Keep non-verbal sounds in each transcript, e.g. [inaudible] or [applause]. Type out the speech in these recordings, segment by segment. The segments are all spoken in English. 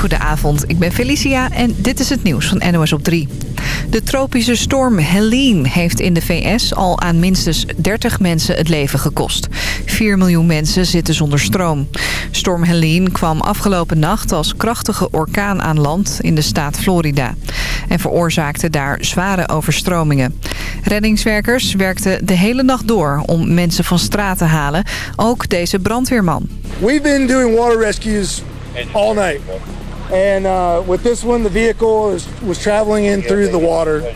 Goedenavond, ik ben Felicia en dit is het nieuws van NOS op 3. De tropische storm Helene heeft in de VS al aan minstens 30 mensen het leven gekost. 4 miljoen mensen zitten zonder stroom. Storm Helene kwam afgelopen nacht als krachtige orkaan aan land in de staat Florida. En veroorzaakte daar zware overstromingen. Reddingswerkers werkten de hele nacht door om mensen van straat te halen. Ook deze brandweerman. We've been doing water rescues all night. And uh, with this one, the vehicle is, was traveling in through the water.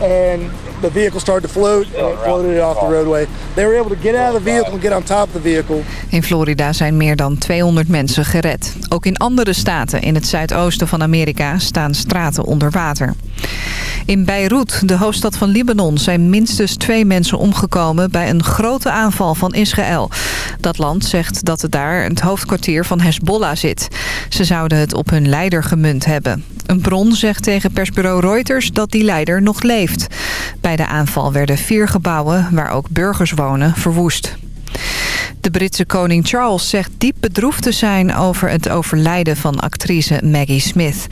And the vehicle started to float and it floated off the roadway. They were able to get out of the vehicle and get on top of the vehicle. In Florida zijn meer dan 200 mensen gered. Ook in andere staten in het zuidoosten van Amerika staan straten onder water. In Beirut, de hoofdstad van Libanon, zijn minstens twee mensen omgekomen bij een grote aanval van Israël. Dat land zegt dat het daar het hoofdkwartier van Hezbollah zit. Ze zouden het op hun leider gemunt hebben. Een bron zegt tegen persbureau Reuters dat die leider nog leeft. Bij de aanval werden vier gebouwen, waar ook burgers wonen, verwoest. De Britse koning Charles zegt diep bedroefd te zijn over het overlijden van actrice Maggie Smith.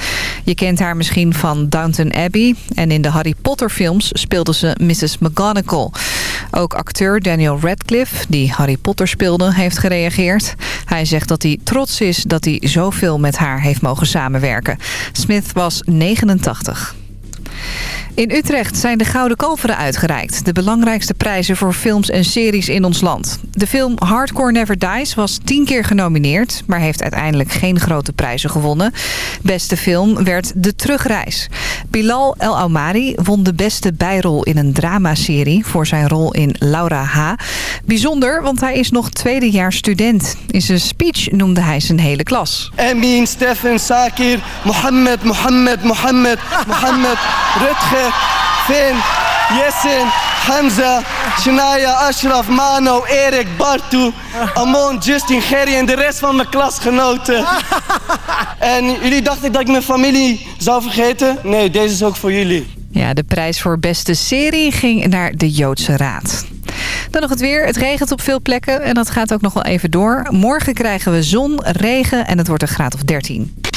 Je kent haar misschien van Downton Abbey en in de Harry Potter films speelde ze Mrs. McGonagall. Ook acteur Daniel Radcliffe, die Harry Potter speelde, heeft gereageerd. Hij zegt dat hij trots is dat hij zoveel met haar heeft mogen samenwerken. Smith was 89. In Utrecht zijn de Gouden Kalveren uitgereikt. De belangrijkste prijzen voor films en series in ons land. De film Hardcore Never Dies was tien keer genomineerd... maar heeft uiteindelijk geen grote prijzen gewonnen. Beste film werd De Terugreis. Bilal El Aumari won de beste bijrol in een dramaserie... voor zijn rol in Laura H. Bijzonder, want hij is nog tweedejaars student. In zijn speech noemde hij zijn hele klas. Emin, Stefan, Sakir, Mohammed, Mohammed, Mohammed, Mohammed, Rutger, Finn, Yesin, Hamza, Shania, Ashraf, Mano, Erik, Bartu, Amon, Justin, Gerry en de rest van mijn klasgenoten. [laughs] En jullie dachten dat ik mijn familie zou vergeten? Nee, deze is ook voor jullie. Ja, de prijs voor beste serie ging naar de Joodse Raad. Dan nog het weer. Het regent op veel plekken en dat gaat ook nog wel even door. Morgen krijgen we zon, regen en het wordt een graad of 13.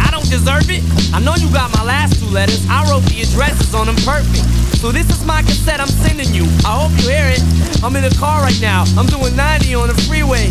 I don't deserve it. I know you got my last two letters. I wrote the addresses on them perfect. So this is my cassette I'm sending you. I hope you hear it. I'm in the car right now. I'm doing 90 on the freeway.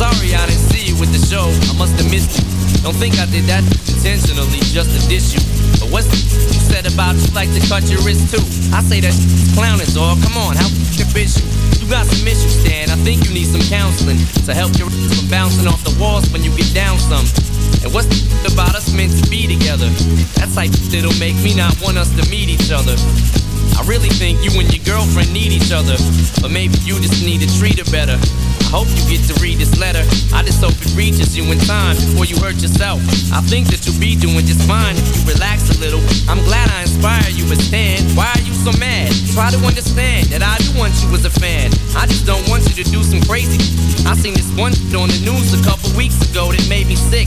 Sorry I didn't see you with the show. I must have missed you. Don't think I did that intentionally just to diss you. But what's the you said about you like to cut your wrist too? I say that clowning, dog. Come on, how f***ing bitch you? You got some issues, Stan. I think you need some counseling to help your from bouncing off the walls when you get down some. And what's the about us meant to be together? That's like that'll make me not want us to meet each other. I really think you and your girlfriend need each other, but maybe you just need to treat her better. I hope you get to read this letter. I just hope it reaches you in time before you hurt yourself. I think that you'll be doing just fine if you relax a little. I'm glad I inspire you, but Stan, why are you so mad? Try to understand that I do want you as a fan. I just don't want you to do some crazy. I seen this one on the news a couple weeks ago that made me sick.